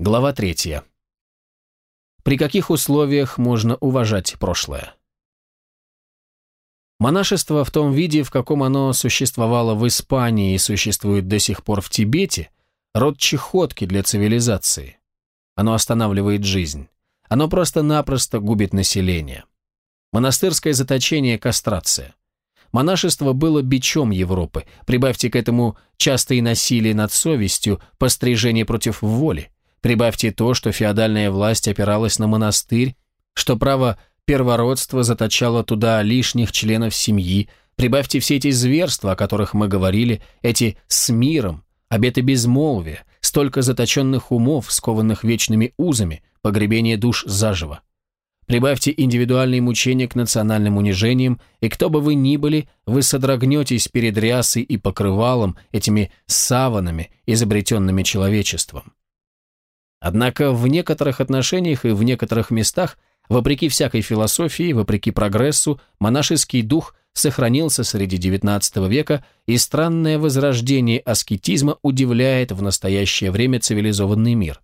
Глава третья. При каких условиях можно уважать прошлое? Монашество в том виде, в каком оно существовало в Испании и существует до сих пор в Тибете, род чехотки для цивилизации. Оно останавливает жизнь. Оно просто-напросто губит население. Монастырское заточение – кастрация. Монашество было бичом Европы. Прибавьте к этому частые насилие над совестью, пострижение против воли. Прибавьте то, что феодальная власть опиралась на монастырь, что право первородства заточало туда лишних членов семьи, прибавьте все эти зверства, о которых мы говорили, эти с миром, обеты безмолвия, столько заточенных умов, скованных вечными узами, погребение душ заживо. Прибавьте индивидуальные мучения к национальным унижениям, и кто бы вы ни были, вы содрогнетесь перед рясой и покрывалом, этими саванами, изобретенными человечеством. Однако в некоторых отношениях и в некоторых местах, вопреки всякой философии, вопреки прогрессу, монашеский дух сохранился среди XIX века, и странное возрождение аскетизма удивляет в настоящее время цивилизованный мир.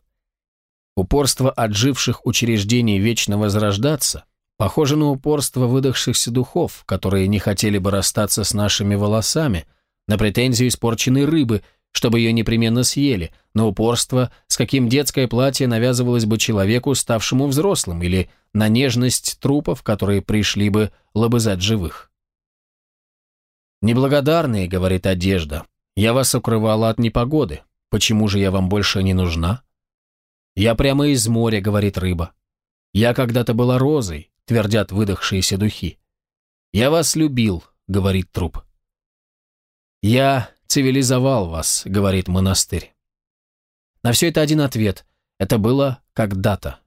Упорство отживших учреждений вечно возрождаться похоже на упорство выдохшихся духов, которые не хотели бы расстаться с нашими волосами, на претензию испорченной рыбы – чтобы ее непременно съели, на упорство, с каким детское платье навязывалось бы человеку, ставшему взрослым, или на нежность трупов, которые пришли бы лобызать живых. «Неблагодарные», — говорит одежда, — «я вас укрывала от непогоды. Почему же я вам больше не нужна?» «Я прямо из моря», — говорит рыба. «Я когда-то была розой», — твердят выдохшиеся духи. «Я вас любил», — говорит труп. «Я цивилизовал вас», — говорит монастырь. На все это один ответ. Это было когда-то.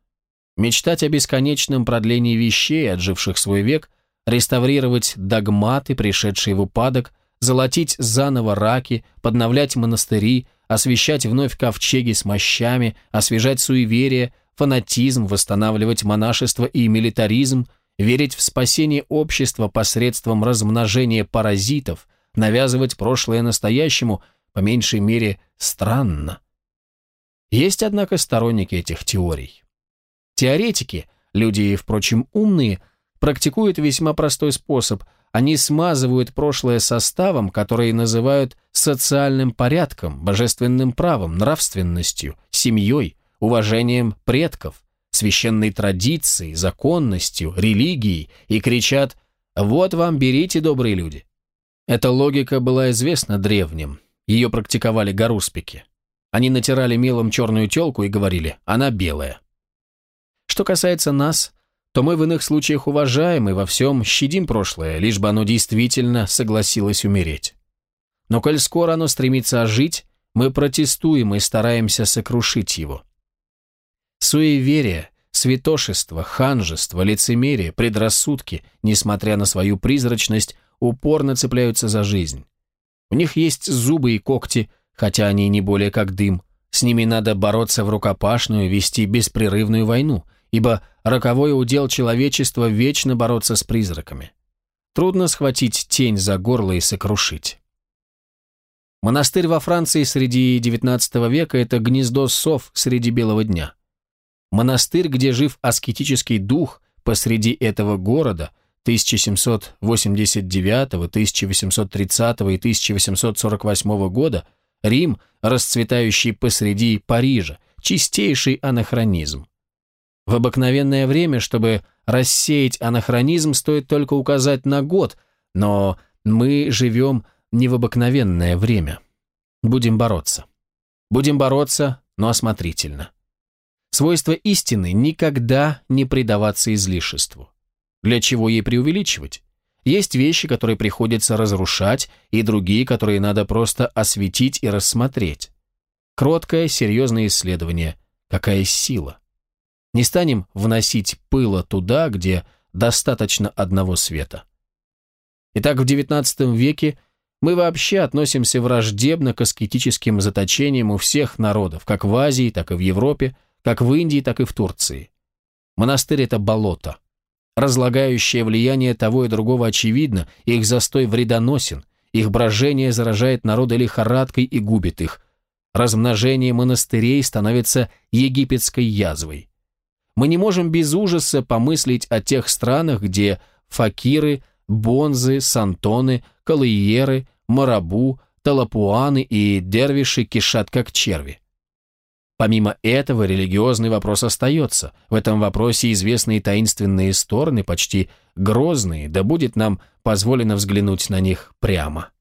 Мечтать о бесконечном продлении вещей, отживших свой век, реставрировать догматы, пришедшие в упадок, золотить заново раки, подновлять монастыри, освещать вновь ковчеги с мощами, освежать суеверие, фанатизм, восстанавливать монашество и милитаризм, верить в спасение общества посредством размножения паразитов – навязывать прошлое настоящему, по меньшей мере, странно. Есть, однако, сторонники этих теорий. Теоретики, люди, впрочем, умные, практикуют весьма простой способ. Они смазывают прошлое составом, который называют социальным порядком, божественным правом, нравственностью, семьей, уважением предков, священной традицией, законностью, религией и кричат «Вот вам, берите, добрые люди, эта логика была известна древним. Ее практиковали гаруспики. Они натирали мелом черную телку и говорили «она белая». Что касается нас, то мы в иных случаях уважаем и во всем щадим прошлое, лишь бы оно действительно согласилось умереть. Но коль скоро оно стремится ожить, мы протестуем и стараемся сокрушить его. Суеверие, святошество, ханжество, лицемерие, предрассудки, несмотря на свою призрачность, упорно цепляются за жизнь. У них есть зубы и когти, хотя они не более как дым. С ними надо бороться в рукопашную, вести беспрерывную войну, ибо роковой удел человечества вечно бороться с призраками. Трудно схватить тень за горло и сокрушить. Монастырь во Франции среди XIX века – это гнездо сов среди белого дня. Монастырь, где жив аскетический дух посреди этого города, 1789, 1830 и 1848 года Рим, расцветающий посреди Парижа, чистейший анахронизм. В обыкновенное время, чтобы рассеять анахронизм, стоит только указать на год, но мы живем не в обыкновенное время. Будем бороться. Будем бороться, но осмотрительно. Свойство истины – никогда не предаваться излишеству. Для чего ей преувеличивать? Есть вещи, которые приходится разрушать, и другие, которые надо просто осветить и рассмотреть. Кроткое, серьезное исследование. Какая сила? Не станем вносить пыла туда, где достаточно одного света. Итак, в XIX веке мы вообще относимся враждебно к аскетическим заточениям у всех народов, как в Азии, так и в Европе, как в Индии, так и в Турции. Монастырь – это болото. Разлагающее влияние того и другого очевидно, их застой вредоносен, их брожение заражает народы лихорадкой и губит их. размножение монастырей становится египетской язвой. Мы не можем без ужаса помыслить о тех странах, где факиры, бонзы, сантоны, калыеры, марабу, талапуаны и дервиши кишат как черви. Помимо этого, религиозный вопрос остается. В этом вопросе известные таинственные стороны, почти грозные, да будет нам позволено взглянуть на них прямо.